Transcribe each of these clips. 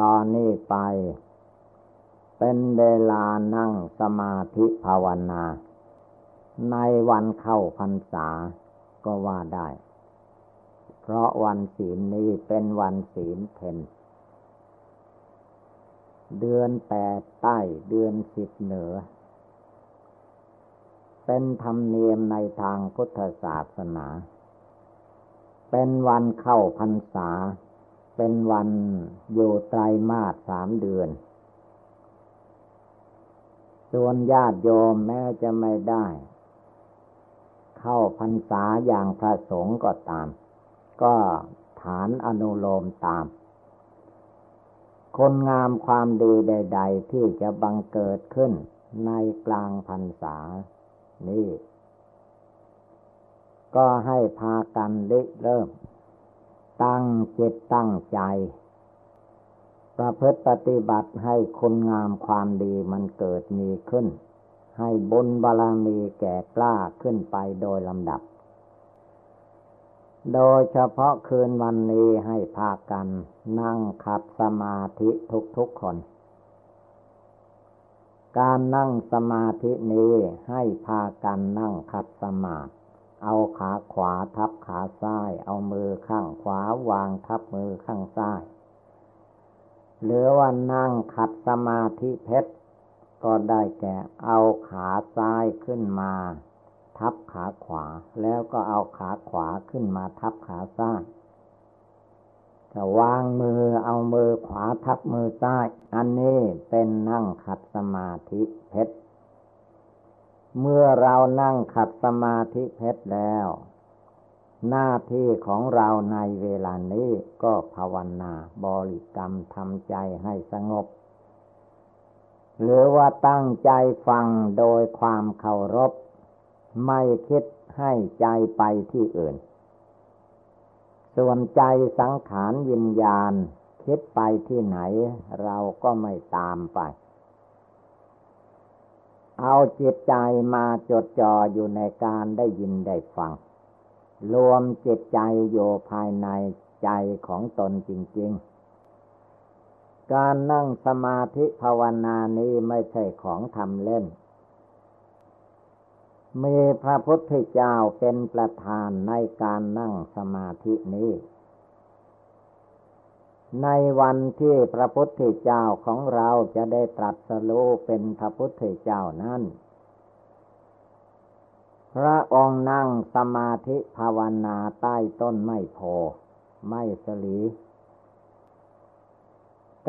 ตอนนี้ไป เป็นเวลานั่งสมาธิภาวนา ในวันเข้าพรรษาก็ว่าได้ เพราะวันศีลนี้เป็นวันศีลเพนเดือนแปดใต้เดือนสิบเหนือ เป็นธรรมเนียมในทางพุทธศาสนา เป็นวันเข้าพรรษา เป็นวันอยู่ไตรมาสสามเดือน ส่วนญาติโยมแม้จะไม่ได้ เข้าพรรษาอย่างพระสงฆ์ก็ตาม ก็ฐานอนุโลมตาม คนงามความดีใด ๆ ที่จะบังเกิดขึ้นในกลางพรรษา นี้ก็ให้พากันเริ่ม ตั้งจิตตั้งใจ ประพฤติปฏิบัติให้คุณงามความดีมันเกิดมีขึ้น ให้บุญบารมีแก่กล้าขึ้นไปโดยลำดับ โดยเฉพาะคืนวันนี้ให้พากันนั่งขัดสมาธิทุกๆคนการนั่งสมาธินี้ให้พากันนั่งขัดสมาธิ เอาขาขวาทับขาซ้าย เอามือข้างขวาวางทับมือข้างซ้าย หรือว่านั่งขัดสมาธิเพชรก็ได้แก่เอาขาซ้ายขึ้นมา ทับขาขวา แล้วก็เอาขาขวาขึ้นมาทับขาซ้ายก็วางมือเอามือขวาทับมือซ้าย อันนี้เป็นนั่งขัดสมาธิเพชร เมื่อเรานั่งขัดสมาธิเพชรแล้ว หน้าที่ของเราในเวลานี้ก็ภาวนาบริกรรมทำใจให้สงบ หรือว่าตั้งใจฟังโดยความเคารพ ไม่คิดให้ใจไปที่อื่น ส่วนใจสังขารวิญญาณ คิดไปที่ไหน เราก็ไม่ตามไป เอาจิตใจมาจดจ่ออยู่ในการได้ยินได้ฟัง รวมจิตใจอยู่ภายในใจของตนจริง ๆ การนั่งสมาธิภาวนานี้ไม่ใช่ของทำเล่น มีพระพุทธเจ้าเป็นประธานในการนั่งสมาธินี้ ในวันที่พระพุทธเจ้าของเราจะได้ตรัสรู้เป็นพระพุทธเจ้านั้น พระองค์นั่งสมาธิภาวนาใต้ต้นไม้โพไม้สลี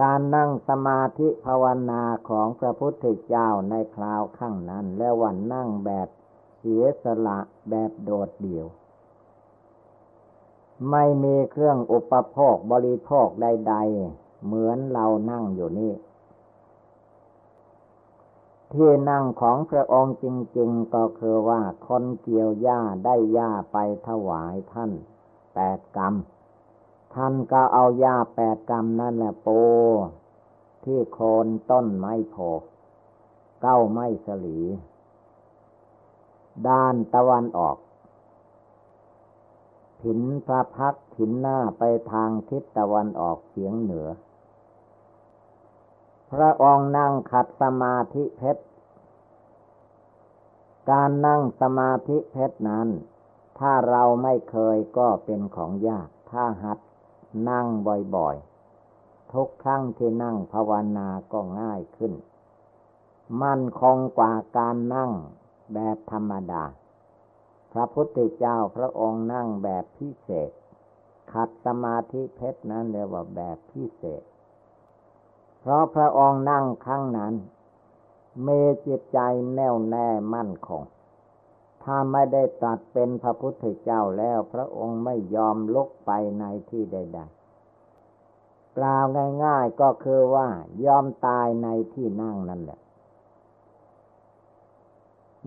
การนั่งสมาธิภาวนาของพระพุทธเจ้าในคราวข้างนั้น และวันนั่งแบบเสียสละแบบโดดเดี่ยว ไม่มีเครื่องอุปโภคบริโภคใด ๆ เหมือนเรานั่งอยู่นี่ ที่นั่งของพระองค์จริง ๆ ก็คือว่าคนเกี่ยวหญ้าได้หญ้าไปถวายท่านแปดกรรม ท่านก็เอาหญ้าแปดกรรมนั่นแหละโป ที่โคนต้นไม้โพเก้าไม้สลี ด้านตะวันออก ถินพระพักถินหน้าไปทางทิศตะวันออกเฉียงเหนือ พระองค์นั่งขัดสมาธิเพชร การนั่งสมาธิเพชรนั้น ถ้าเราไม่เคยก็เป็นของยาก ถ้าหัดนั่งบ่อยๆ ทุกครั้งที่นั่งภาวนาก็ง่ายขึ้น มั่นคงกว่าการนั่งแบบธรรมดา พระพุทธเจ้าพระองค์นั่งแบบพิเศษ ขัดสมาธิเพชรนั้นเรียกว่าแบบพิเศษ เพราะพระองค์นั่งครั้งนั้นเมจิตใจแน่วแน่มั่นคง ถ้าไม่ได้ตัดเป็นพระพุทธเจ้าแล้วพระองค์ไม่ยอมลุกไปในที่ใด ๆ กล่าวง่าย ๆก็คือว่ายอมตายในที่นั่งนั่นแหละ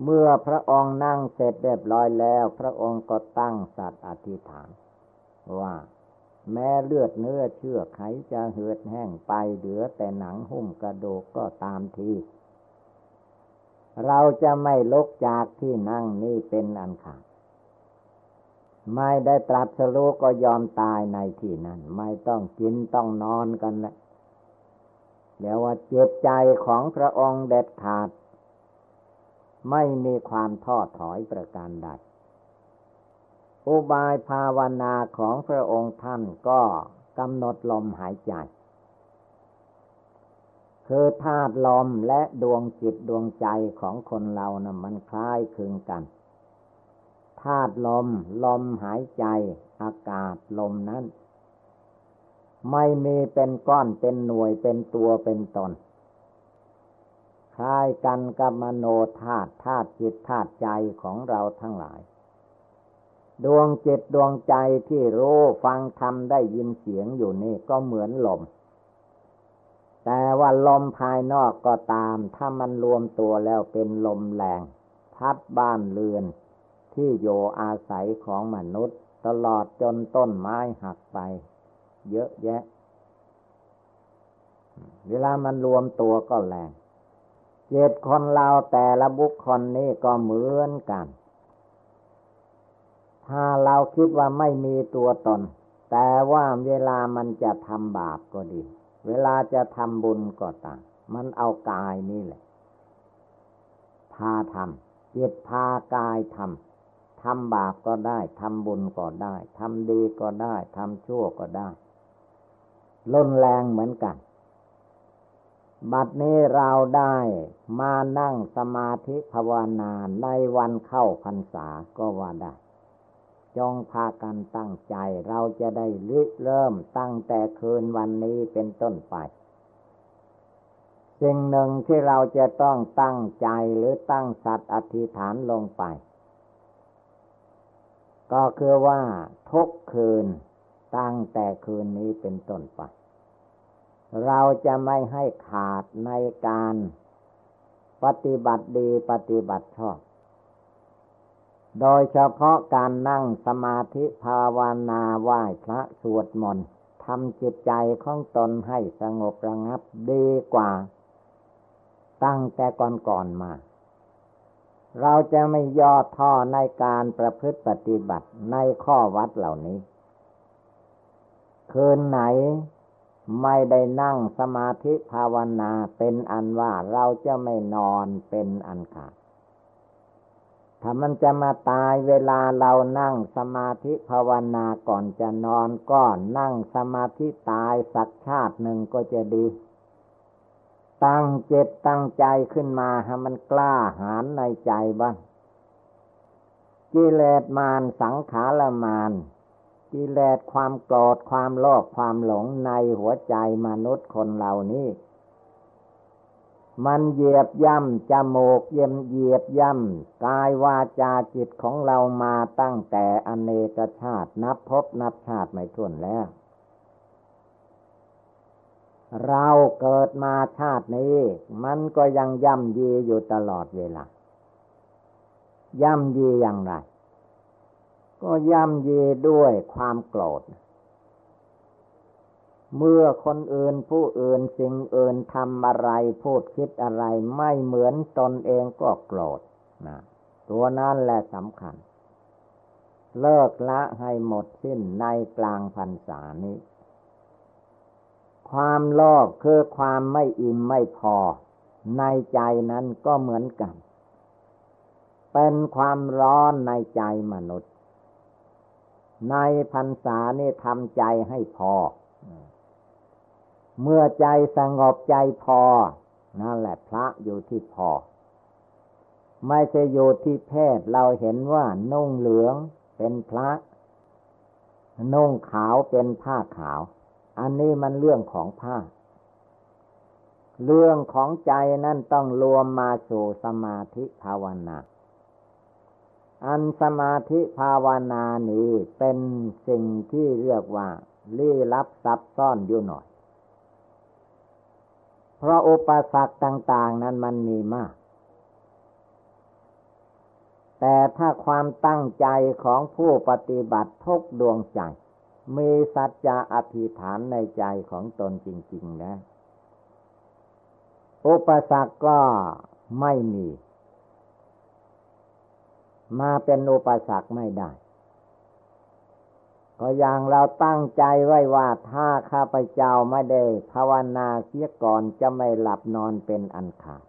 เมื่อพระองค์นั่งเสร็จเรียบร้อยแล้ว พระองค์ก็ตั้งสัตว์อธิษฐาน ว่าแม้เลือดเนื้อเชื่อไขจะเหือดแห้งไปเหลือแต่หนังหุ้มกระดูกก็ตามทีเราจะไม่ลกจากที่นั่งนี่เป็นอันขาดไม่ได้ตรัสรู้ก็ยอมตายในที่นั้น ไม่ต้องกินต้องนอนกันและเดี๋ยวว่าเจ็บใจของพระองค์เด็ดขาด ไม่มีความท้อถอยประการใด อุบายภาวนาของพระองค์ท่านก็กำหนดลมหายใจ คือธาตุลมและดวงจิตดวงใจของคนเรานะ่ะมันคล้ายคลึงกันธาตุลม ลมหายใจ อากาศลมนั้น ไม่มีเป็นก้อนเป็นหน่วยเป็นตัวเป็นตน ล้ายกันกับมโนธาตุธาตุจิตธาตุใจของเราทั้งหลาย ดวงจิตดวงใจที่รู้ฟังทำได้ยินเสียงอยู่นี่ก็เหมือนลม แต่ว่าลมภายนอกก็ตาม ถ้ามันรวมตัวแล้วเป็นลมแรงพัดบ้านเรือนที่โยอาศัยของมนุษย์ ตลอดจนต้นไม้หักไป เยอะแยะ เวลามันรวมตัวก็แรง จ็ดคนเราแต่ละบุคคลนี้ก็เหมือนกัน ถ้าเราคิดว่าไม่มีตัวตน แต่ว่าเวลามันจะทำบาปก็ดี เวลาจะทำบุญก็ตาม มันเอากายนี่แหละ พาทำจิตพากายทำทำบาปก็ได้ทำบุญก็ได้ทำดีก็ได้ทำชั่วก็ได้ล้นแรงเหมือนกัน บัดนี้เราได้มานั่งสมาธิภาวนาในวันเข้าพรรษาก็ว่าได้ จงพากันตั้งใจเราจะได้ริเริ่มตั้งแต่คืนวันนี้เป็นต้นไป สิ่งหนึ่งที่เราจะต้องตั้งใจหรือตั้งสัตว์อธิษฐานลงไป ก็คือว่าทุกคืนตั้งแต่คืนนี้เป็นต้นไป เราจะไม่ให้ขาดในการปฏิบัติดีปฏิบัติชอบ โดยเฉพาะการนั่งสมาธิภาวนาไหว้พระสวดมนต์ทำจิตใจของตนให้สงบระงับดีกว่า ตั้งแต่ก่อนๆมา เราจะไม่ย่อท่อในการประพฤติปฏิบัติในข้อวัดเหล่านี้ คืนไหน ไม่ได้นั่งสมาธิภาวนาเป็นอันว่าเราจะไม่นอนเป็นอันขาดถ้ามันจะมาตายเวลาเรานั่งสมาธิภาวนาก่อนจะนอนก็นั่งสมาธิตายสักชาติหนึ่งก็จะดี ตั้งเจตตั้งใจขึ้นมาให้มันกล้าหาญในใจบ้างกิเลสมารสังขารมาร กิเลสความโกรธความโลภความหลงในหัวใจมนุษย์คนเหล่านี้ มันเหยียบย่ำจมูกเยี่ยมเหยียบย่ำกายวาจาจิตของเรามาตั้งแต่อเนกชาตินับพบนับชาติไม่ถ้วนแล้ว เราเกิดมาชาตินี้ มันก็ยังย่ำยีอยู่ตลอดเวลาย่ำยีอย่างไร ก็ย่ำเยด้วยความโกรธ เมื่อคนอื่นผู้อื่นสิ่งอื่นทำอะไรพูดคิดอะไรไม่เหมือนตนเองก็โกรธนะตัวนั้นแหละสำคัญ เลิกละให้หมดสิ้นในกลางพรรษานี้ ความโลภคือความไม่อิ่มไม่พอ ในใจนั้นก็เหมือนกัน เป็นความร้อนในใจมนุษย์ ในพรรษานี่ทำใจให้พอ เมื่อใจสงบใจพอ นั่นแหละพระอยู่ที่พอ ไม่ใช่อยู่ที่เพศเราเห็นว่านุ่งเหลืองเป็นพระ นุ่งขาวเป็นผ้าขาว อันนี้มันเรื่องของผ้า เรื่องของใจนั่นต้องรวมมาสู่สมาธิภาวนา อันสมาธิภาวนานี้เป็นสิ่งที่เรียกว่าลี้ลับซับซ้อนอยู่หน่อย เพราะอุปสรรคต่าง ๆ นั้นมันมีมาก แต่ถ้าความตั้งใจของผู้ปฏิบัติทุกดวงใจ มีสัจจะอธิษฐานในใจของตนจริงๆนะอุปสรรคก็ไม่มี มาเป็นอุปสรรคไม่ได้ ก็อย่างเราตั้งใจไว้ว่าถ้าข้าพเจ้าไม่ได้ภาวนาเสียก่อนจะไม่หลับนอนเป็นอันขาด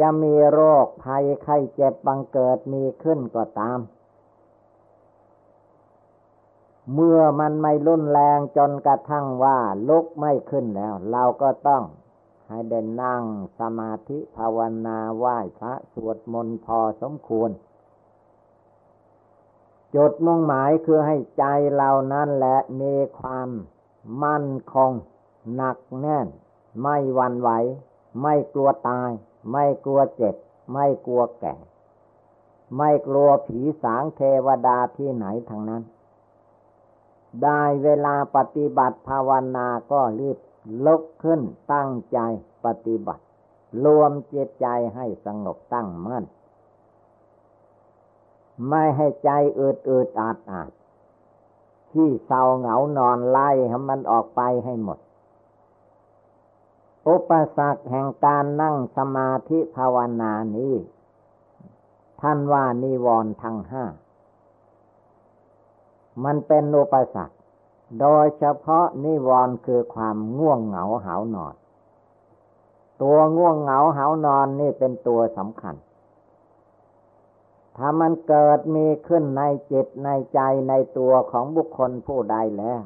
จะมีโรคภัยไข้เจ็บบังเกิดมีขึ้นก็ตาม เมื่อมันไม่รุนแรงจนกระทั่งว่าลุกไม่ขึ้นแล้ว เราก็ต้อง ให้เดินนั่งสมาธิภาวนาไหว้พระสวดมนต์พอสมควร จุดมุ่งหมายคือให้ใจเรานั้นแหละมีความมั่นคง หนักแน่น ไม่วันไหว ไม่กลัวตาย ไม่กลัวเจ็บ ไม่กลัวแก่ ไม่กลัวผีสางเทวดาที่ไหนทางนั้น ได้เวลาปฏิบัติภาวนาก็รีบ ลุกขึ้นตั้งใจปฏิบัติ รวมจิตใจให้สงบตั้งมั่น ไม่ให้ใจอืดอืดอาดอาดที่เศร้าเหงานอนไล่ให้มันออกไปให้หมด อุปสรรคแห่งการนั่งสมาธิภาวนานี้ ท่านว่านิวรณ์ทั้งห้า มันเป็นอุปสรรค โดยเฉพาะนิวรณ์คือความง่วงเหงาหานอน ตัวง่วงเหงาหานอนนี่เป็นตัวสำคัญ ถ้ามันเกิดมีขึ้นในจิตในใจในตัวของบุคคลผู้ใดแล้ว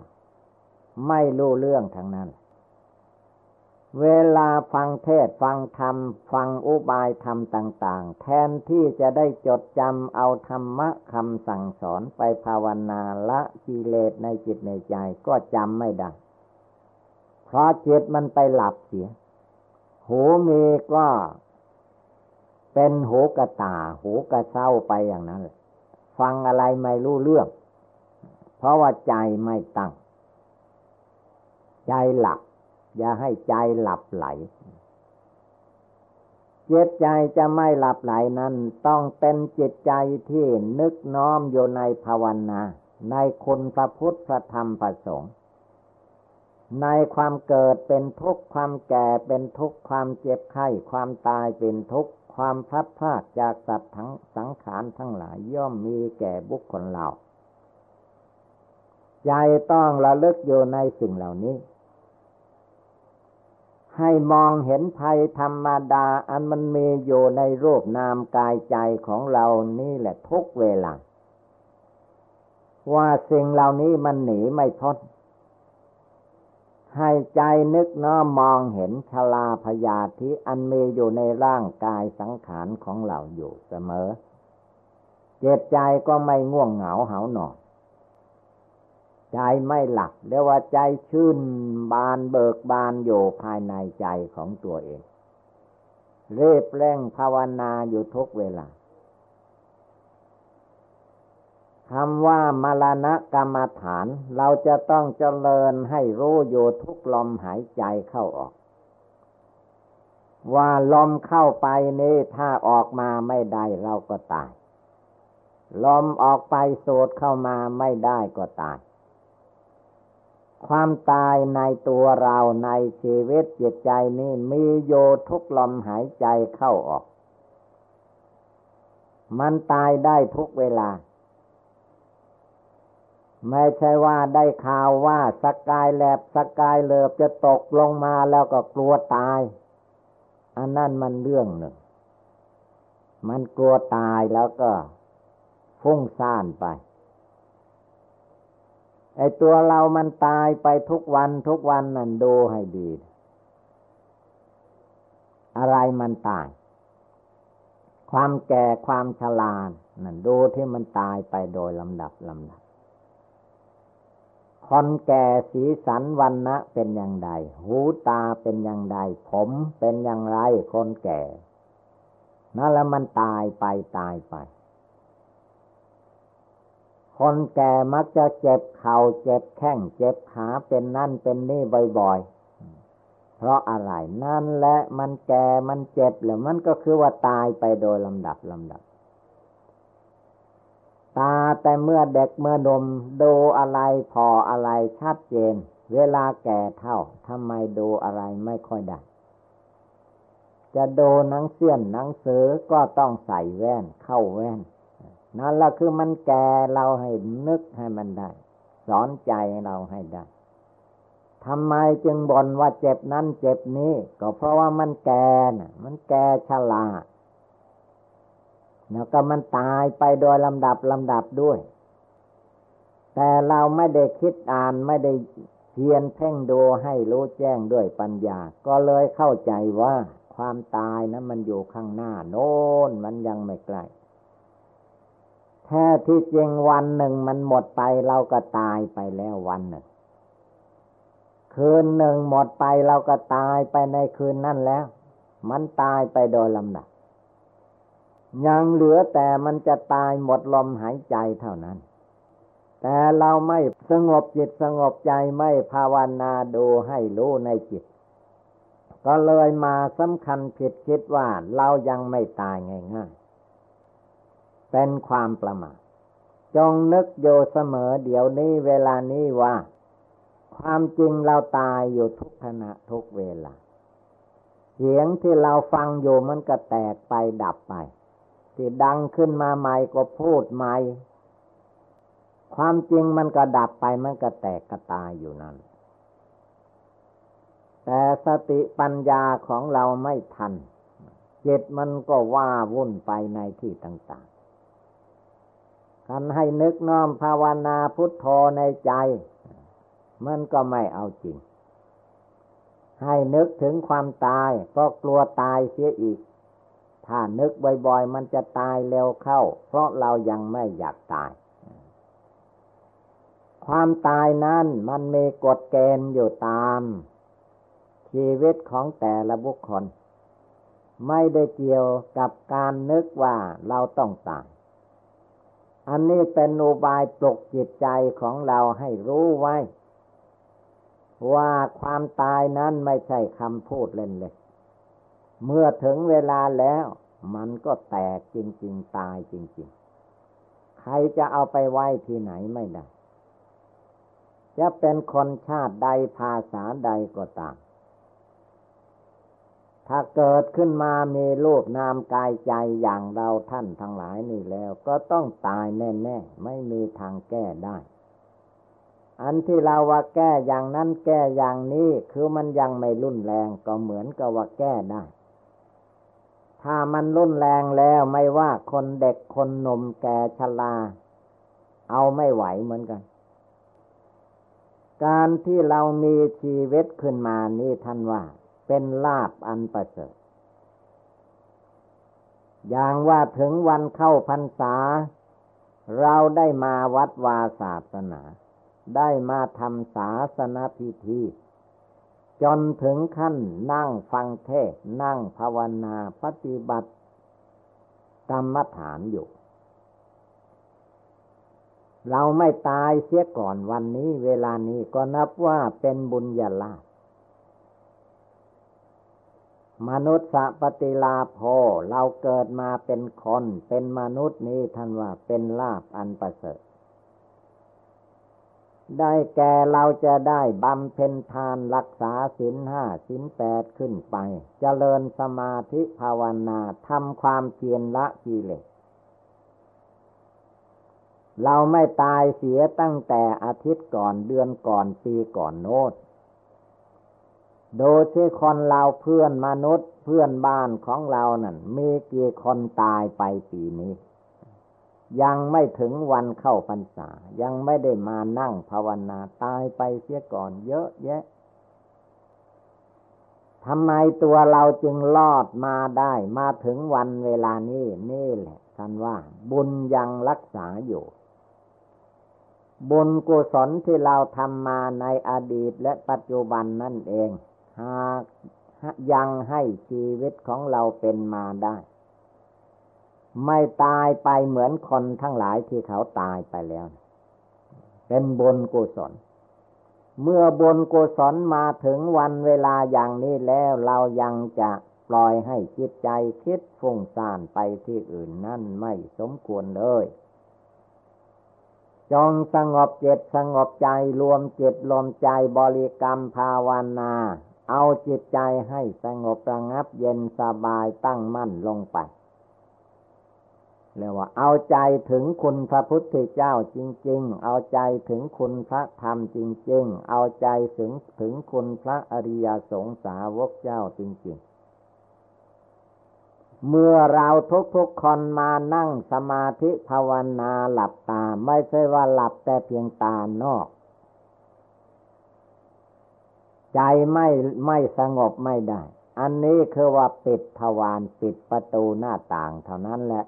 ไม่รู้เรื่องทั้งนั้น เวลาฟังเทศฟังธรรม ฟังอุบายธรรมต่าง ๆ แทนที่จะได้จดจำเอาธรรมะคำสั่งสอนไปภาวนาละกิเลสในจิตในใจก็จำไม่ได้ เพราะจิตมันไปหลับเสีย หูมีก็เป็นหูกระตา หูกระเซ้าไปอย่างนั้นฟังอะไรไม่รู้เรื่อง เพราะว่าใจไม่ตั้ง ใจหลับ อย่าให้ใจหลับไหลจิตใจจะไม่หลับไหลนั้น ต้องเป็นจิตใจที่นึกน้อมอยู่ในภาวนา ในคุณพระพุทธพระธรรมพระสงฆ์ในความเกิดเป็นทุกข์ความแก่เป็นทุกข์ความเจ็บไข้ ความตายเป็นทุกข์ความพลัดพรากจากสัตว์ทั้งสังขารทั้งหลายย่อมมีแก่บุคคลเราใจต้องระลึกอยู่ในสิ่งเหล่านี้ ให้มองเห็นภัยธรรมดาอันมันมีอยู่ในรูปนามกายใจของเรานี่แหละทุกเวลา ว่าสิ่งเหล่านี้มันหนีไม่พ้นให้ใจนึกน้อมมองเห็นชลาพยาธิอันมีอยู่ในร่างกายสังขารของเราอยู่เสมอ เจ็บใจก็ไม่ง่วงเหงาเหานอน ใจไม่หลับเรียกว่าใจชื่นบานเบิกบานอยู่ภายในใจของตัวเอง เรีบเร่งภาวนาอยู่ทุกเวลาคำว่ามรณะกรรมฐาน เราจะต้องเจริญให้รู้อยู่ทุกลมหายใจเข้าออก ว่าลมเข้าไปนี้ถ้าออกมาไม่ได้เราก็ตาย ลมออกไปสูดเข้ามาไม่ได้ก็ตาย ความตายในตัวเราในชีวิตจิตใจนี้มีโยทุกลมหายใจเข้าออก มันตายได้ทุกเวลา ไม่ใช่ว่าได้ข่าวว่าสกายแลบสกายเลิบจะตกลงมาแล้วก็กลัวตาย อันนั้นมันเรื่องหนึ่ง มันกลัวตายแล้วก็ฟุ้งซ่านไป ไอตัวเรามันตายไปทุกวันทุกวันนั่นดูให้ดี อะไรมันตาย ความแก่ความชรานั่นดูที่มันตายไปโดยลำดับลำดับคนแก่สีสันวันนะเป็นอย่างไรหูตาเป็นอย่างไรผมเป็นอย่างไรคนแก่นั่นแล้วมันตายไปตายไป คนแก่มักจะเจ็บเข่าเจ็บแข้งเจ็บขาเป็นนั่นเป็นนี่บ่อยๆ เพราะอะไรนั่นและมันแก่มันเจ็บแล้วมันก็คือว่าตายไปโดยลำดับลำดับ ตาแต่เมื่อเด็กเมื่อนมดูอะไรพออะไรชัดเจน เวลาแก่เท่าทำไมดูอะไรไม่ค่อยได้จะดูหนังเสี้ยนหนังสือก็ต้องใส่แว่นเข้าแว่น นั่นแหละคือมันแก่เราให้นึกให้มันได้ สอนใจเราให้ได้ทำไมจึงบ่นว่าเจ็บนั้นเจ็บนี้ ก็เพราะว่ามันแก่น่ะ มันแก่ชราแล้วก็มันตายไปโดยลำดับลำดับด้วย แต่เราไม่ได้คิดอ่านไม่ได้เพียนเพ่งดูให้รู้แจ้งด้วยปัญญา ก็เลยเข้าใจว่าความตายนะมันอยู่ข้างหน้า โน้นมันยังไม่ใกล้ แท้ที่จริงวันหนึ่งมันหมดไปเราก็ตายไปแล้ววันหนึ่ง คืนหนึ่งหมดไปเราก็ตายไปในคืนนั่นแล้ว มันตายไปโดยลำดับยังเหลือแต่มันจะตายหมดลมหายใจเท่านั้น แต่เราไม่สงบจิตสงบใจไม่ภาวนาดูให้รู้ในจิต ก็เลยมาสำคัญผิดคิดว่าเรายังไม่ตายง่าย เป็นความประมาทจงนึกโยเสมอเดี๋ยวนี้เวลานี้ว่า ความจริงเราตายอยู่ทุกขณะทุกเวลา เสียงที่เราฟังอยู่มันก็แตกไปดับไป ที่ดังขึ้นมาใหม่ก็พูดใหม่ ความจริงมันก็ดับไปมันก็แตกก็ตายอยู่นั่น แต่สติปัญญาของเราไม่ทันจิตมันก็ว่าวุ่นไปในที่ต่าง ท่านให้นึกน้อมภาวนาพุทโธในใจ มันก็ไม่เอาจริง ให้นึกถึงความตายก็กลัวตายเสียอีก ถ้านึกบ่อยๆ มันจะตายเร็วเข้า เพราะเรายังไม่อยากตาย ความตายนั้นมันมีกฎเกณฑ์อยู่ตามชีวิตของแต่ละบุคคล ไม่ได้เกี่ยวกับการนึกว่าเราต้องตาย อันนี้เป็นอุบายปลุกจิตใจของเราให้รู้ไว้ ว่าความตายนั้นไม่ใช่คำพูดเล่นเลย เมื่อถึงเวลาแล้ว มันก็แตกจริง ๆ ตายจริง ๆ ใครจะเอาไปไว้ที่ไหนไม่ได้ จะเป็นคนชาติใดภาษาใดก็ตาม ถ้าเกิดขึ้นมามีรูปนามกายใจอย่างเราท่านทั้งหลายนี่แล้ว ก็ต้องตายแน่ๆไม่มีทางแก้ได้ อันที่เราว่าแก้อย่างนั้นแก้อย่างนี้คือมันยังไม่รุนแรงก็เหมือนกับว่าแก้ได้ถ้ามันรุนแรงแล้วไม่ว่าคนเด็กคนหนุ่มแก่ชรา เอาไม่ไหวเหมือนกัน การที่เรามีชีวิตขึ้นมานี่ท่านว่า เป็นลาบอันประเสริฐ อย่างว่าถึงวันเข้าพรรษา เราได้มาวัดวาศาสนา ได้มาทำศาสนาพิธี จนถึงขั้นนั่งฟังเทศนั่งภาวนาปฏิบัติกรรมฐานอยู่ เราไม่ตายเสียก่อนวันนี้เวลานี้ก็นับว่าเป็นบุญญาลาภ มนุษย์สัปฏิลาโภเราเกิดมาเป็นคน เป็นมนุษย์นี้ท่านว่าเป็นลาบอันประเสริฐ ได้แก่เราจะได้บำเพ็ญทานรักษาศีลห้าศีลแปดขึ้นไปจเจริญสมาธิภาวนาทำความเพียรละกิเลสเราไม่ตายเสียตั้งแต่อาทิตย์ก่อนเดือนก่อนปีก่อนโน้ตโดยที่คนเราเพื่อนมนุษย์เพื่อนบ้านของเรานั่นมีกี่คนตายไปปีนี้ ยังไม่ถึงวันเข้าพรรษา ยังไม่ได้มานั่งภาวนาตายไปเสียก่อนเยอะแยะทำไมตัวเราจึงรอดมาได้ มาถึงวันเวลานี้นี่แหละท่านว่า บุญยังรักษาอยู่ บุญกุศลที่เราทำมาในอดีตและปัจจุบันนั่นเอง หากยังให้ชีวิตของเราเป็นมาได้ ไม่ตายไปเหมือนคนทั้งหลายที่เขาตายไปแล้ว เป็นบุญกุศล เมื่อบุญกุศลมาถึงวันเวลาอย่างนี้แล้วเรายังจะปล่อยให้จิตใจคิดฟุ้งซ่านไปที่อื่นนั่นไม่สมควรเลยจงสงบจิตสงบใจรวมจิตรวมใจบริกรรมภาวนา เอาจิตใจให้สงบระงับเย็นสบายตั้งมั่นลงไปเรียกว่า เอาใจถึงคุณพระพุทธเจ้าจริง ๆ เอาใจถึงคุณพระธรรมจริง ๆ เอาใจถึงถึงคุณพระอริยสงสาวกเจ้าจริง ๆเมื่อเราทุกๆคนมานั่งสมาธิภาวนาหลับตา ไม่ใช่ว่าหลับแต่เพียงตานอก ใจไม่ไม่สงบไม่ได้ อันนี้คือว่าปิดทวารปิดประตูหน้าต่างเท่านั้นแหละ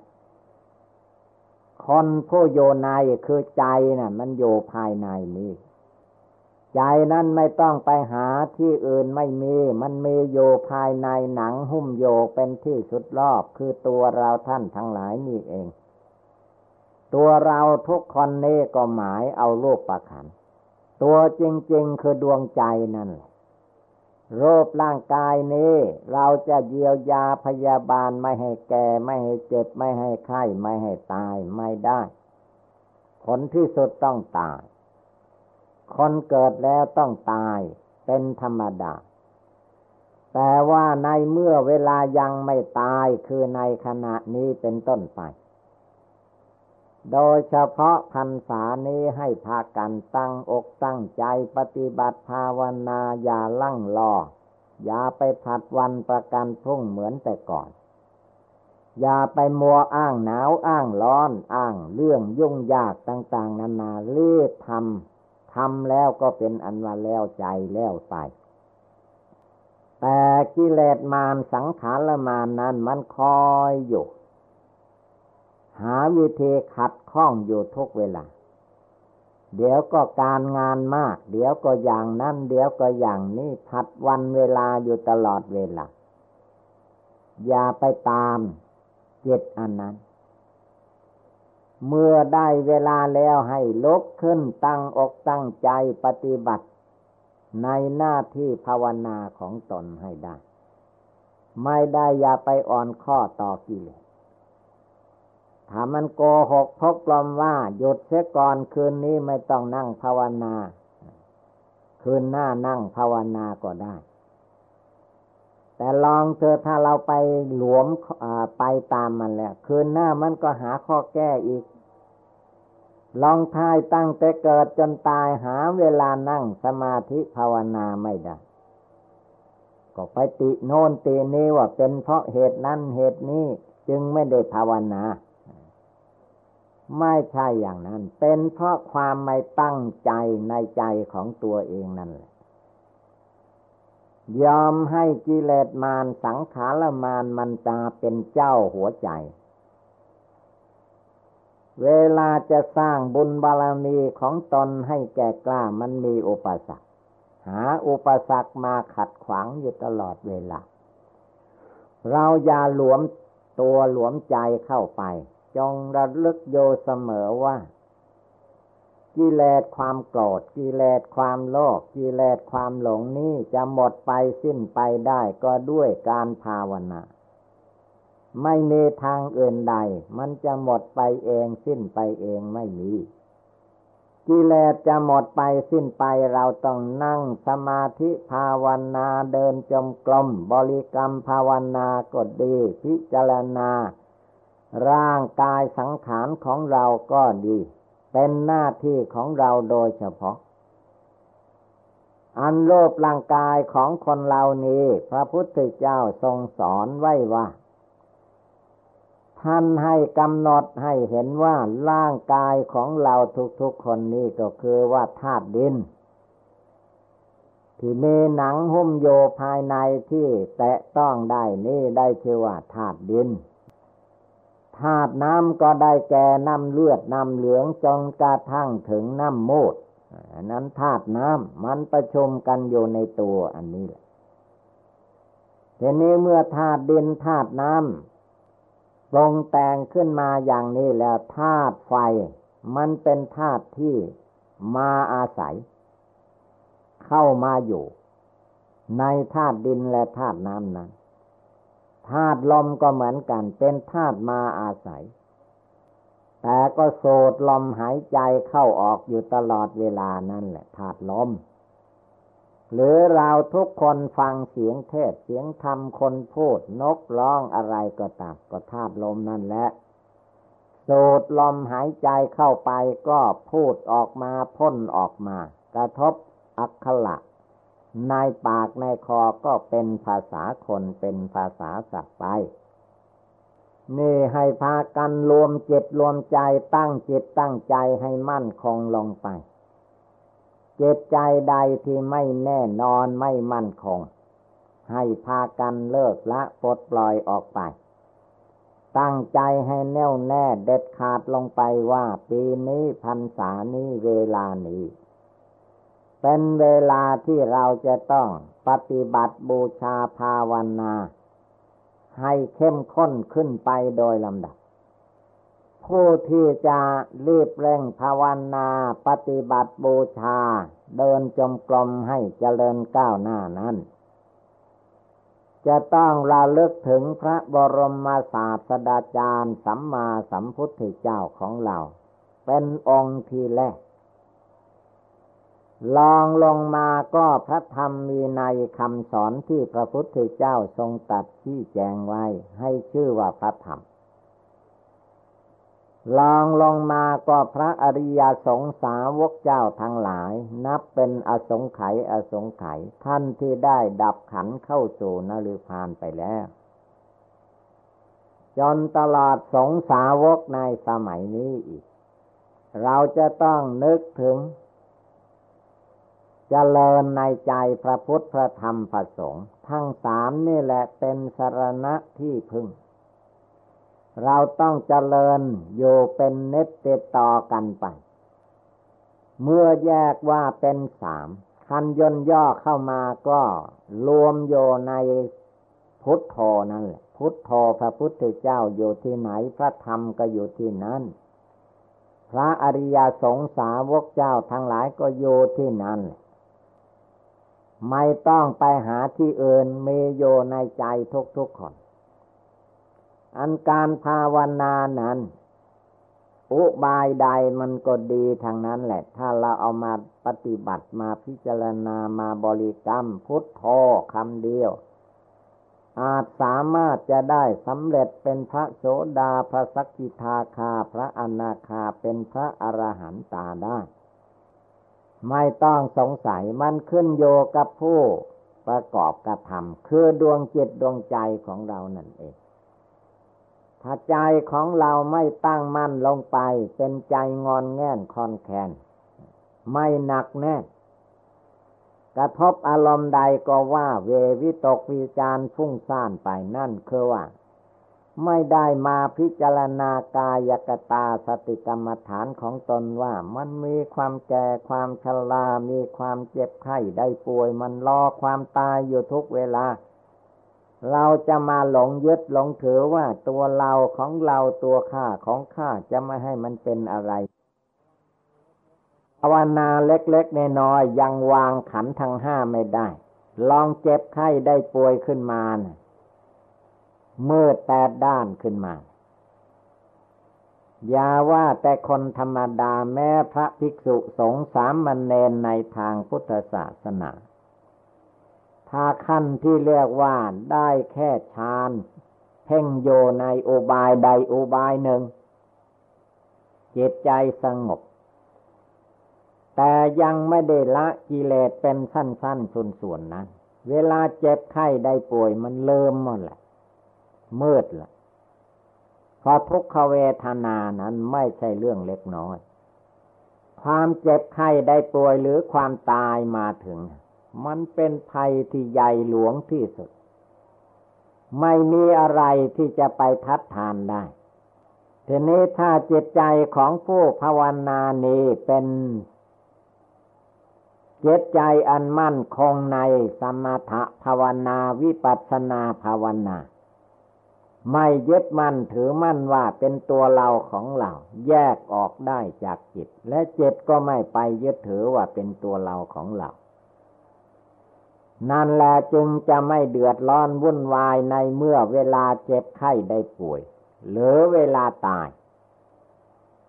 คนผู้โยนายคือใจนะ่ะ มันอยู่ภายในนี้ใจนั้นไม่ต้องไปหาที่อื่นไม่มี มันมีอยู่ภายในหนังหุ้มโยเป็นที่สุดรอบคือตัวเราท่านทั้งหลายนี่เอง ตัวเราทุกคนนี้ก็หมายเอาโลกประคัน ตัวจริง ๆ คือดวงใจนั่นแหละ โรูปร่างกายนี้ เราจะเยียวยาพยาบาลไม่ให้แก่ไม่ให้เจ็บไม่ให้ไข้ไม่ให้ตายไม่ได้ ผลที่สุดต้องตาย คนเกิดแล้วต้องตายเป็นธรรมดา แต่ว่าในเมื่อเวลายังไม่ตายคือในขณะนี้เป็นต้นไป โดยเฉพาะพรรษานี้ให้พากันตั้งอกตั้งใจปฏิบัติภาวนาอย่าลั่งรอ อย่าไปผัดวันประกันพรุ่งเหมือนแต่ก่อน อย่าไปมัวอ้างหนาวอ้างร้อนอ้างเรื่องยุ่งยากต่าง ๆนานารีบทำทำแล้วก็เป็นอันว่าแล้วใจแล้วไปแต่กิเลสมารสังขารมารนั้นมันคอยอยู่ หาวิธีขัดข้องอยู่ทุกเวลา เดี๋ยวก็การงานมาก เดี๋ยวก็อย่างนั้นเดี๋ยวก็อย่างนี้ผัดวันเวลาอยู่ตลอดเวลา อย่าไปตามเจ็ดอันนั้น เมื่อได้เวลาแล้วให้ลุกขึ้นตั้งอกตั้งใจปฏิบัติ ในหน้าที่ภาวนาของตนให้ได้ ไม่ได้อย่าไปอ่อนข้อต่อกิเลส ถ้ามันโกหกพกปลอมว่า หยุดเสียก่อนคืนนี้ไม่ต้องนั่งภาวนา คืนหน้านั่งภาวนาก็ได้ แต่ลองเธอถ้าเราไปหลวมไปตามมันแล้ว คืนหน้ามันก็หาข้อแก้อีก ลองทายตั้งแต่เกิดจนตายหาเวลานั่งสมาธิภาวนาไม่ได้ก็ไปติโน่นตีนี้ว่าเป็นเพราะเหตุนั้นเหตุนี้จึงไม่ได้ภาวนา ไม่ใช่อย่างนั้น เป็นเพราะความไม่ตั้งใจในใจของตัวเองนั่นแหละ ยอมให้กิเลสมารสังขารมารมันตาเป็นเจ้าหัวใจ เวลาจะสร้างบุญบารมีของตนให้แก่กล้ามันมีอุปสรรค หาอุปสรรคมาขัดขวางอยู่ตลอดเวลา เราอย่าหลวมตัวหลวมใจเข้าไป จงระลึกโยเสมอว่ากิเลสความโกรธกิเลสความโลภกิเลสความหลงนี้จะหมดไปสิ้นไปได้ก็ด้วยการภาวนา ไม่มีทางอื่นใด มันจะหมดไปเองสิ้นไปเองไม่มีกิเลสจะหมดไปสิ้นไปเราต้องนั่งสมาธิภาวนาเดินจมกลม บริกรรมภาวนาก็ดีพิจารณา ร่างกายสังขารของเราก็ดี เป็นหน้าที่ของเราโดยเฉพาะ อันโลภร่างกายของคนเรานี้ พระพุทธเจ้าทรงสอนไว้ว่า ท่านให้กำหนดให้เห็นว่าร่างกายของเราทุกๆคนนี้ก็คือว่าธาตุดินที่มีหนังหุ้มโยภายในที่แตะต้องได้นี่ได้ชื่อว่าธาตุดิน ธาตุน้ำก็ได้แก่น้ำเลือดน้ำเหลืองจนกระทั่งถึงน้ำมูดนนั้นธาตุน้ำมันประชุมกันอยู่ในตัวอันนี้แหละทีนี้เมื่อธาตุดินธาตุน้ำปรงแต่งขึ้นมาอย่างนี้แล้วธาตุไฟ มันเป็นธาตุที่มาอาศัย เข้ามาอยู่ ในธาตุดินและธาตุน้ำนั้น ธาตุลมก็เหมือนกัน เป็นธาตุมาอาศัย แต่ก็โสดลมหายใจเข้าออกอยู่ตลอดเวลานั่นแหละธาตุลม หรือเราทุกคนฟังเสียงเทศเสียงธรรมคนพูดนกร้องอะไรก็ตามก็ธาตุลมนั่นแหละสูดลมหายใจเข้าไปก็พูดออกมาพ่นออกมา กระทบอักขระ ในปากในคอก็เป็นภาษาคนเป็นภาษาสัตว์ไปนี่ให้พากันรวมจิตรวมใจตั้งจิตตั้งใจให้มั่นคงลงไป จิตใจใดที่ไม่แน่นอนไม่มั่นคง ให้พากันเลิกละปลดปล่อยออกไป ตั้งใจให้แน่วแน่เด็ดขาดลงไปว่าปีนี้พรรษานี้เวลานี้ เป็นเวลาที่เราจะต้องปฏิบัติบูชาภาวนา ให้เข้มข้นขึ้นไปโดยลำดับ ผู้ที่จะรีบเร่งภาวนาปฏิบัติบูชา เดินจมกลมให้เจริญก้าวหน้านั้น จะต้องระลึกถึงพระบรมศาสดาจารย์สัมมาสัมพุทธเจ้าของเรา เป็นองค์ที่แรก ลองลงมาก็พระธรรมมีในคำสอนที่พระพุทธเจ้าทรงตัดที่แจงไว้ ให้ชื่อว่าพระธรรมลองลงมาก็พระอริยสงสาวกเจ้าทั้งหลาย นับเป็นอสงไขยอสงไขยท่านที่ได้ดับขันเข้าสู่นฤพานไปแล้ว จนตลอดสงสาวกในสมัยนี้อีก เราจะต้องนึกถึง จเจริญในใจพระพุทธพระธรรมพระสงฆ์ทั้งสามนี่แหละเป็นสรณะที่พึ่ง เราต้องเจริญอยู่เป็นเน็ตติดต่อกันไป เมื่อแยกว่าเป็นสามคันย่นย่อเข้ามาก็รวมโยในพุทธโธนั่นแหละ พุทธโธพระพุทธเจ้าอยู่ที่ไหนพระธรรมก็อยู่ที่นั้นพระอริยสงสาวกเจ้าทั้งหลายก็อยู่ที่นั้น ไม่ต้องไปหาที่อื่นมีโยในใจทุกๆคน อันการภาวนานั้น อุบายใดมันก็ดีทางนั้นแหละ ถ้าเราเอามาปฏิบัติมาพิจารณามาบริกรรม พุทโธคำเดียว อาจสามารถจะได้สำเร็จเป็นพระโสดาพระสักกิทาคา พระอนาคาเป็นพระอรหันตาได้ ไม่ต้องสงสัยมันขึ้นโยกับผู้ประกอบกระทำคือดวงจิตดวงใจของเรานั่นเอง ถ้าใจของเราไม่ตั้งมั่นลงไป เป็นใจงอนแง่นคอนแคนไม่หนักแน่นกระทบอารมณ์ใดก็ว่าเววิตกวิจารฟุ้งซ่านไปนั่นคือว่า ไม่ได้มาพิจารณากายกตาสติกรรมฐานของตนว่ามันมีความแก่ความชรามีความเจ็บไข้ได้ป่วย มันรอความตายอยู่ทุกเวลา เราจะมาหลงยึดหลงถือว่าตัวเราของเราตัวข้าของข้าจะไม่ให้มันเป็นอะไรภาวนาเล็กๆน้อยยังวางขันทั้งห้าไม่ได้ ลองเจ็บไข้ได้ป่วยขึ้นมานะ มืดแปดด้านขึ้นมา อย่าว่าแต่คนธรรมดาแม้พระภิกษุสงฆ์สามมันเนนในทางพุทธศาสนา ถ้าขั้นที่เรียกว่าได้แค่ฌานเพ่งโยในอุบายใดอุบายหนึ่ง จิตใจสงบ แต่ยังไม่ได้ละกิเลสเป็นสั้นๆส่วนๆนั้น เวลาเจ็บไข้ได้ป่วยมันเริ่มหมดแหละ มืดละเพอทุกขเวทนานั้นไม่ใช่เรื่องเล็กน้อย ความเจ็บไข้ได้ป่วยหรือความตายมาถึง มันเป็นภัยที่ใหญ่หลวงที่สุด ไม่มีอะไรที่จะไปทัดทานได้ทีนี้ถ้าจิตใจของผู้ภาวนานี้เป็นจิตใจอันมั่นคงในสมถภาวนาวิปัสนาภาวนา ไม่ยึดมั่นถือมั่นว่าเป็นตัวเราของเรา แยกออกได้จากจิต และจิตก็ไม่ไปยึดถือว่าเป็นตัวเราของเรา นั่นแหละจึงจะไม่เดือดร้อนวุ่นวายในเมื่อเวลาเจ็บไข้ได้ป่วย หรือเวลาตาย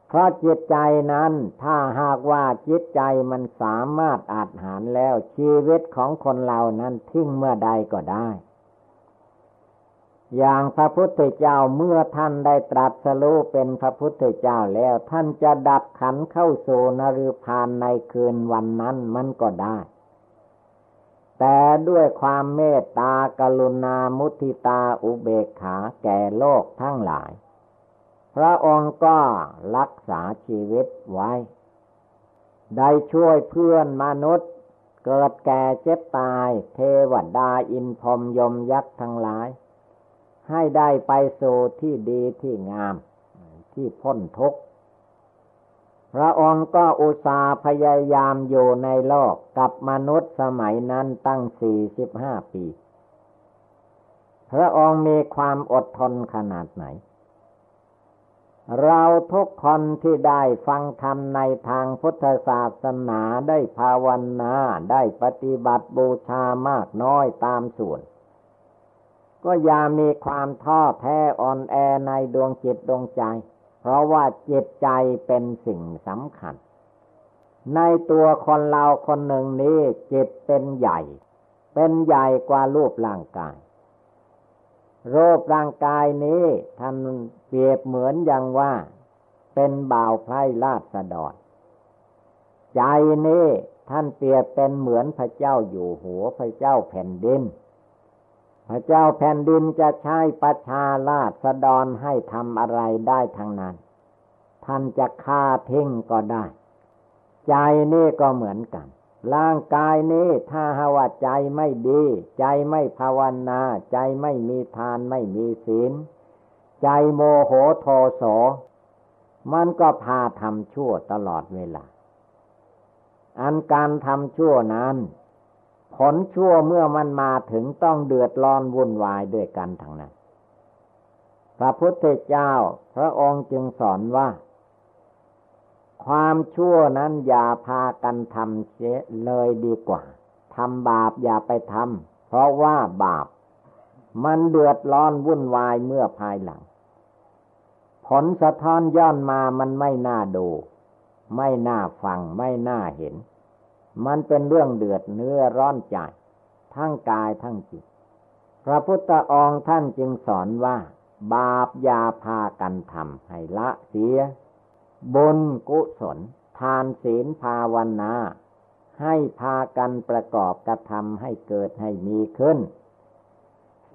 เพราะจิตใจนั้น ถ้าหากว่าจิตใจมันสามารถอาจหารแล้วชีวิตของคนเรานั้นทิ้งเมื่อใดก็ได้ อย่างพระพุทธเจ้าเมื่อท่านได้ตรัสรู้เป็นพระพุทธเจ้าแล้ว ท่านจะดับขันเข้าสู่นรุพานในคืนวันนั้นมันก็ได้ แต่ด้วยความเมตตากรุณามุทิตาอุเบกขาแก่โลกทั้งหลาย พระองค์ก็รักษาชีวิตไว้ ได้ช่วยเพื่อนมนุษย์ เกิดแก่เจ็บตาย เทวดาอินพรมยมยักษ์ทั้งหลาย ให้ได้ไปสู่ที่ดีที่งาม ที่พ้นทุกข์พระองค์ก็อุตสาห์พยายามอยู่ในโลกกับมนุษย์สมัยนั้นตั้งสี่สิบห้าปี พระองค์มีความอดทนขนาดไหน เราทุกคนที่ได้ฟังธรรมในทางพุทธศาสนาได้ภาวนาได้ปฏิบัติบูชามากน้อยตามส่วน ก็อย่ามีความท้อแท้อ่อนแอในดวงจิตดวงใจ เพราะว่าจิตใจเป็นสิ่งสำคัญ ในตัวคนเราคนหนึ่งนี้จิตเป็นใหญ่ เป็นใหญ่กว่ารูปร่างกายรูปร่างกายนี้ท่านเปรียบเหมือนอย่างว่า เป็นบ่าวไพร่ลาดดอดใจนี้ท่านเปรียบเป็นเหมือนพระเจ้าอยู่หัวพระเจ้าแผ่นดิน พระเจ้าแผ่นดินจะใช้ประชาลาษฎรให้ทำอะไรได้ทางนั้น ท่านจะฆ่าทิ้งก็ได้ ใจนี่ก็เหมือนกัน ร่างกายนี้ถ้าหาว่าใจไม่ดี ใจไม่ภาวนา ใจไม่มีทานไม่มีศีล ใจโมโหโทโส มันก็พาทำชั่วตลอดเวลา อันการทำชั่วนั้น ผลชั่วเมื่อมันมาถึงต้องเดือดร้อนวุ่นวายด้วยกันทั้งนั้น พระพุทธเจ้าพระองค์จึงสอนว่า ความชั่วนั้นอย่าพากันทำเสียเลยดีกว่าทำบาปอย่าไปทำเพราะว่าบาป มันเดือดร้อนวุ่นวายเมื่อภายหลัง ผลสะท้อนย้อนมามันไม่น่าดู ไม่น่าฟัง ไม่น่าเห็น มันเป็นเรื่องเดือดเนื้อร้อนใจทั้งกายทั้งจิต พระพุทธองค์ท่านจึงสอนว่า บาปยาพากันทำให้ละเสีย บุญกุศล ทานศีลภาวนาให้พากันประกอบกระทำให้เกิดให้มีขึ้น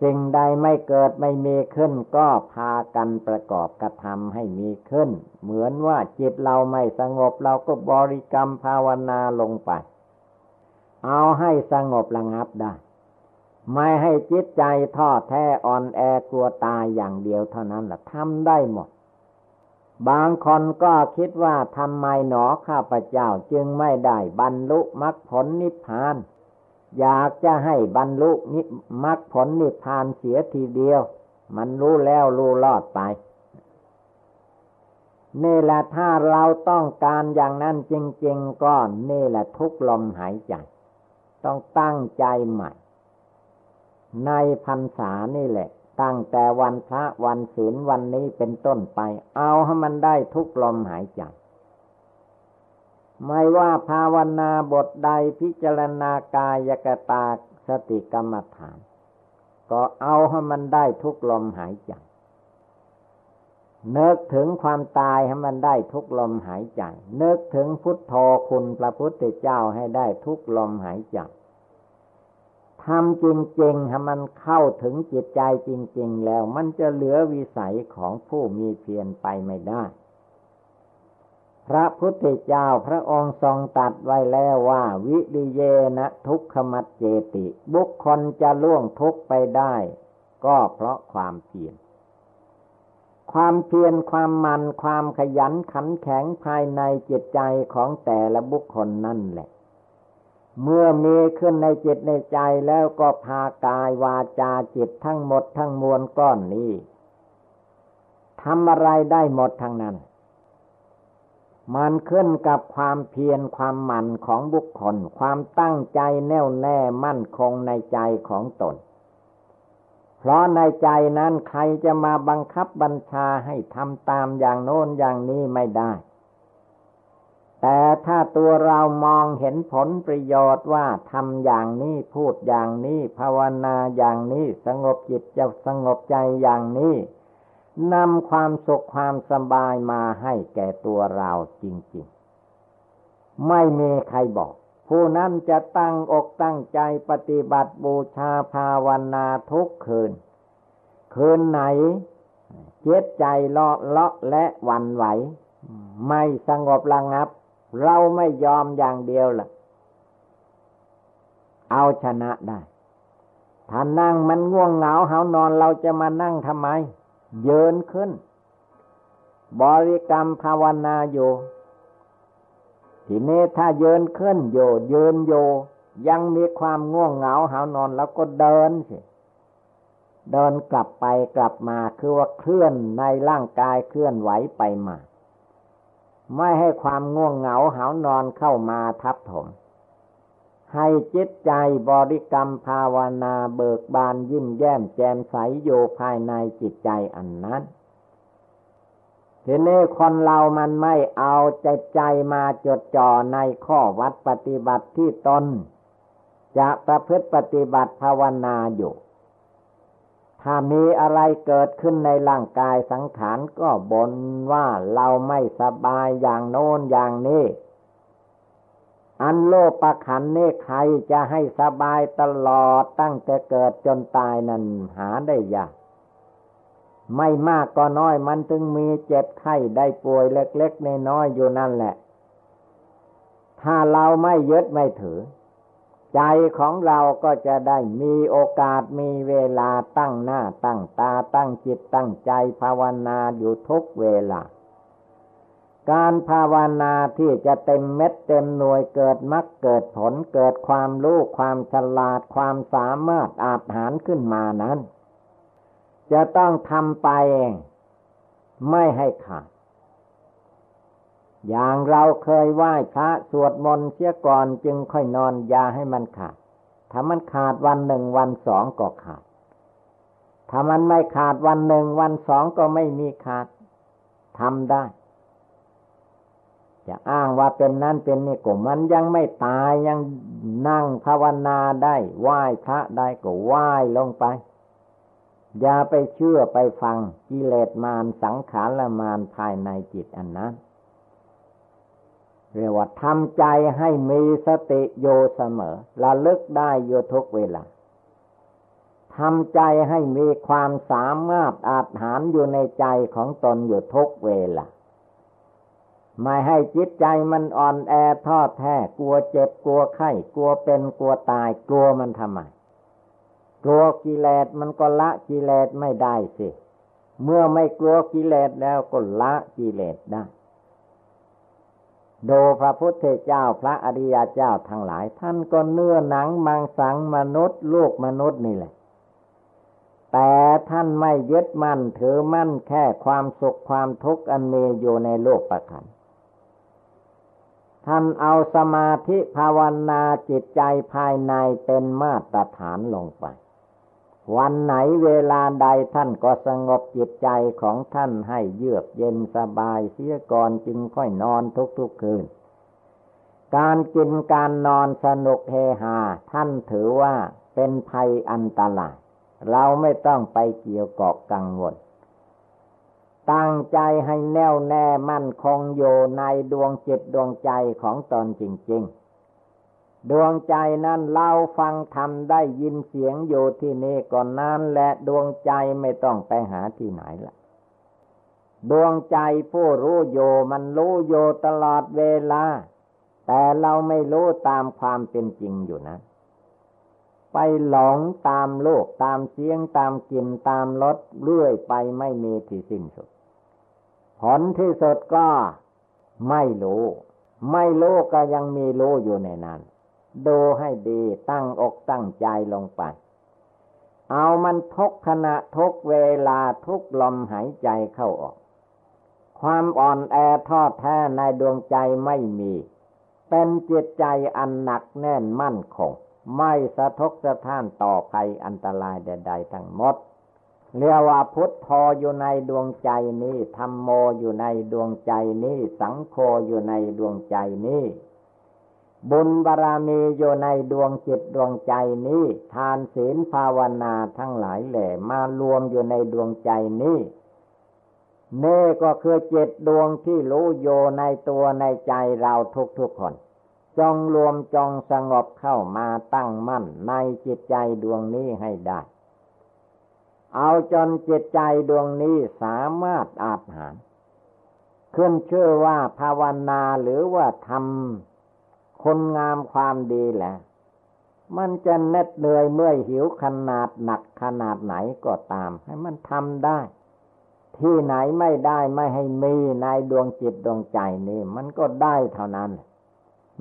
สิ่งใดไม่เกิดไม่มีขึ้น ก็พากันประกอบกระทำให้มีขึ้น เหมือนว่าจิตเราไม่สงบเราก็บริกรรมภาวนาลงไป เอาให้สงบระงับได้ ไม่ให้จิตใจท้อแท้อ่อนแอกลัวตายอย่างเดียวเท่านั้นแหละทำได้หมด บางคนก็คิดว่าทำไมหนอข้าพเจ้าจึงไม่ได้บรรลุมรรคผลนิพพาน อยากจะให้บรรลุนิมรรคผลนิพพานเสียทีเดียว มันรู้แล้วรู้รอดไปนี่แหละถ้าเราต้องการอย่างนั้นจริง ๆก็นี่แหละทุกลมหายใจ ต้องตั้งใจใหม่ ในพรรษานี่แหละ ตั้งแต่วันพระวันศีลวันนี้เป็นต้นไป เอาให้มันได้ทุกลมหายใจ ไม่ว่าภาวนาบทใดพิจารณากายกตาสติกรรมฐาน ก็เอาให้มันได้ทุกลมหายใจนึกถึงความตายให้มันได้ทุกลมหายใจนึกถึงพุทโธคุณพระพุทธเจ้าให้ได้ทุกลมหายใจทำจริงๆให้มันเข้าถึงจิตใจจริง ๆ แล้วมันจะเหลือวิสัยของผู้มีเพียรไปไม่ได้ พระพุทธเจ้าพระองค์ทรงตัดไว้แล้วว่า วิริเยนะทุกขมัดเจติ บุคคลจะล่วงทุกไปได้ ก็เพราะความเพียรความเพียรความมันความขยันขันแข็งภายในจิตใจของแต่ละบุคคลนั่นแหละ เมื่อมีขึ้นในจิตในใจแล้วก็พากายวาจาจิตทั้งหมดทั้งมวลก้อนนี้ทำอะไรได้หมดทั้งนั้น มันขึ้นกับความเพียรความหมั่นของบุคคล ความตั้งใจแน่วแน่มั่นคงในใจของตน เพราะในใจนั้นใครจะมาบังคับบัญชาให้ทำตามอย่างโน้นอย่างนี้ไม่ได้ แต่ถ้าตัวเรามองเห็นผลประโยชน์ว่าทำอย่างนี้พูดอย่างนี้ภาวนาอย่างนี้สงบจิตจะสงบใจอย่างนี้ นำความสุขความสบายมาให้แก่ตัวเราจริง ๆ ไม่มีใครบอก ผู้นั้นจะตั้งอกตั้งใจปฏิบัติบูชาภาวนาทุกคืน คืนไหนเจ็ดใจเลาะเลาะและวันไหว ไม่สงบระงับ เราไม่ยอมอย่างเดียวล่ะ เอาชนะได้ถ้านั่งมันง่วงเหงาเหานอนเราจะมานั่งทำไม เยินขึ้น บริกรรมภาวนาอยู่ทีนี้ถ้าเยินขึ้นโยเยินโยยังมีความง่วงเหงาหานอนแล้วก็เดินสิเดินกลับไปกลับมาคือว่าเคลื่อนในร่างกายเคลื่อนไหวไปมา ไม่ให้ความง่วงเหงาหานอนเข้ามาทับถม ให้จิตใจบริกรรมภาวนาเบิกบานยิ้มแย้มแจ่มใสอยู่ภายในจิตใจอันนั้นทีนี้คนเรามันไม่เอาใจใจมาจดจ่อในข้อวัดปฏิบัติที่ตน จะประพฤติปฏิบัติภาวนาอยู่ ถ้ามีอะไรเกิดขึ้นในร่างกายสังขารก็บ่นว่าเราไม่สบายอย่างโน้นอย่างนี้ อันโลปะขันเนี่ใครจะให้สบายตลอดตั้งแต่เกิดจนตายนั้นหาได้ยากไม่มากก็น้อยมันถึงมีเจ็บไข้ได้ป่วยเล็กๆในน้อยอยู่นั่นแหละ ถ้าเราไม่ยึดไม่ถือ ใจของเราก็จะได้มีโอกาสมีเวลาตั้งหน้าตั้งตาตั้งจิตตั้งใจภาวนาอยู่ทุกเวลา การภาวนาที่จะเต็มเม็ดเต็มหน่วยเกิดมรรคเกิดผลเกิดความรู้ความฉลาดความสามารถอาจหารขึ้นมานั้น จะต้องทำไปไม่ให้ขาดอย่างเราเคยไหว้พระสวดมนต์เสียก่อนจึงค่อยนอนยาให้มันขาด ถ้ามันขาดวันหนึ่งวันสองก็ขาด ถ้ามันไม่ขาดวันหนึ่งวันสองก็ไม่มีขาดทำได้ จะอ้างว่าเป็นนั่นเป็นนี่ก็มันยังไม่ตายยังนั่งภาวนาได้ไหว้พระได้ก็ไหว้ลงไป อย่าไปเชื่อไปฟังกิเลสมารสังขารละมารภายในจิตอันนั้นเรียกว่าทำใจให้มีสติโยเสมอระลึกได้โยทุกเวลาทำใจให้มีความสามารถอาจหารอยู่ในใจของตนอยู่ทุกเวลา ไม่ให้จิตใจมันอ่อนแอทอดแท้กลัวเจ็บกลัวไข้กลัวเป็นกลัวตายกลัวมันทำไมกลัวกิเลสมันก็ละกิเลสไม่ได้สิ เมื่อไม่กลัวกิเลสแล้วก็ละกิเลสได้โดพระพุทธเจ้าพระอริยเจ้าทั้งหลาย ท่านก็เนื้อหนังมังสังมนุษย์ลูกมนุษย์นี่แหละ แต่ท่านไม่ยึดมั่นถือมั่นแค่ความสุขความทุกข์อันมีอยู่ในโลกประคัน ท่านเอาสมาธิภาวนาจิตใจภายในเป็นมาตรฐานลงไป วันไหนเวลาใดท่านก็สงบจิตใจของท่านให้เยือกเย็นสบายเสียก่อนจึงค่อยนอนทุกๆคืน การกินการนอนสนุกเฮฮาท่านถือว่าเป็นภัยอันตราย เราไม่ต้องไปเกี่ยวเกาะกังวล ตั้งใจให้แน่วแน่มั่นคงอยู่ในดวงจิตดวงใจของตนจริง ๆ ดวงใจนั้นเล่าฟังทำได้ยินเสียงอยู่ที่นี่ก่อนนั้นและดวงใจไม่ต้องไปหาที่ไหนละดวงใจผู้รู้โยมันรู้โยตลอดเวลา แต่เราไม่รู้ตามความเป็นจริงอยู่นะ ไปหลงตามโลกตามเสียงตามกลิ่นตามรสเรื่อยไปไม่มีที่สิ้นสุด ผลที่สุดก็ไม่รู้ ไม่รู้ก็ยังมีรู้อยู่ในนั้นดูให้ดีตั้งอกตั้งใจลงไป เอามันทุกขณะทุกเวลาทุกลมหายใจเข้าออก ความอ่อนแอทอดแท้ในดวงใจไม่มี เป็นจิตใจอันหนักแน่นมั่นคง ไม่สะทกสะท้านต่อภัยอันตรายใดๆทั้งหมดเรียกว่าพุทโธอยู่ในดวงใจนี้ธรรมโมอยู่ในดวงใจนี้ สังโฆอยู่ในดวงใจนี้ บุญบารรมีอยู่ในดวงจิตดวงใจนี้ ทานศีลภาวนาทั้งหลายแหล่มารวมอยู่ในดวงใจนี้เน่ก็คือเจ็ดดวงที่รู้โยในตัวในใจเราทุกๆคน จงรวมจงสงบเข้ามาตั้งมั่นในจิตใจดวงนี้ให้ได้ เอาจนจิตใจดวงนี้สามารถอาหารขึ้นชื่อว่าภาวนาหรือว่าทำคนงามความดีแหละ มันจะเน็ดเหนื่อยเมื่อยหิวขนาดหนักขนาดไหนก็ตาม ให้มันทำได้ ที่ไหนไม่ได้ไม่ให้มีในดวงจิตดวงใจนี่ มันก็ได้เท่านั้น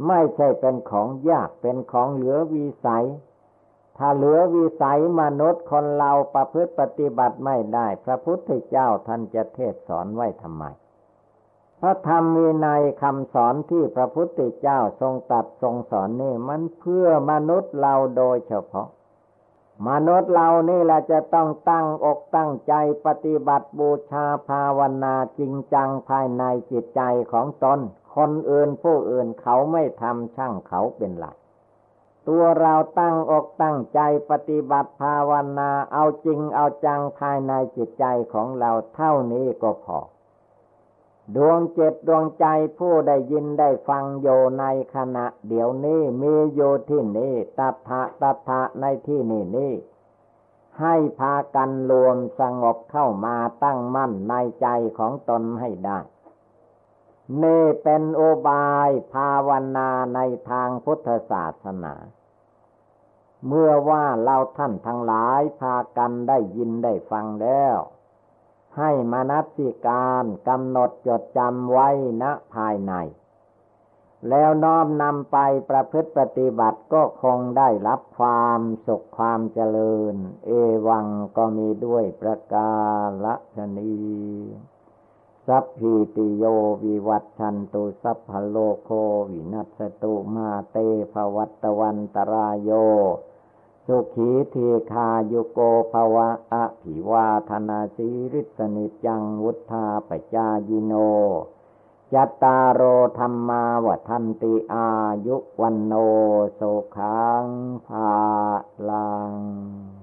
ไม่ใช่เป็นของยากเป็นของเหลือวิสัย ถ้าเหลือวิสัยมนุษย์คนเราประพฤติปฏิบัติไม่ได้ พระพุทธเจ้าท่านจะเทศสอนไว้ทำไม พระธรรมมีในคำสอนที่พระพุทธเจ้าทรงตัดทรงสอนนี่มันเพื่อมนุษย์เราโดยเฉพาะมนุษย์เรานี่แหละจะต้องตั้งอกตั้งใจปฏิบัติบูชาภาวนาจริงจังภายในจิตใจของตน คนอื่นผู้อื่นเขาไม่ทำช่างเขาเป็นหลัก ตัวเราตั้งอกตั้งใจปฏิบัติภาวนาเอาจริงเอาจังภายในจิตใจของเราเท่านี้ก็พอ ดวงเจ็ดดวงใจผู้ได้ยินได้ฟังโยในขณะ เดี๋ยวนี้มีโยที่นี่ตัทะตัทะในที่นี่นี่ให้พากันรวมสงบเข้ามาตั้งมั่นในใจของตนให้ได้ นี่เป็นโอบายภาวนาในทางพุทธศาสนา เมื่อว่าเราท่านทั้งหลายพากันได้ยินได้ฟังแล้ว ให้มนัสิการกำหนดจดจำไว้ณภายใน แล้วน้อมนำไปประพฤติปฏิบัติก็คงได้รับความสุขความเจริญ เอวังก็มีด้วยประกาศนี้ สัพพิติโยวิวัตชันตุสัพพโลโควินัสตุมาเตภวัตวันตรายโย สุขีทีคายุโกภวะอภิวาธนาสีริสนิจังวุธาปจายิโนจัตตารโอธรรมาวัันติอายุวันโนโสขังภาลัง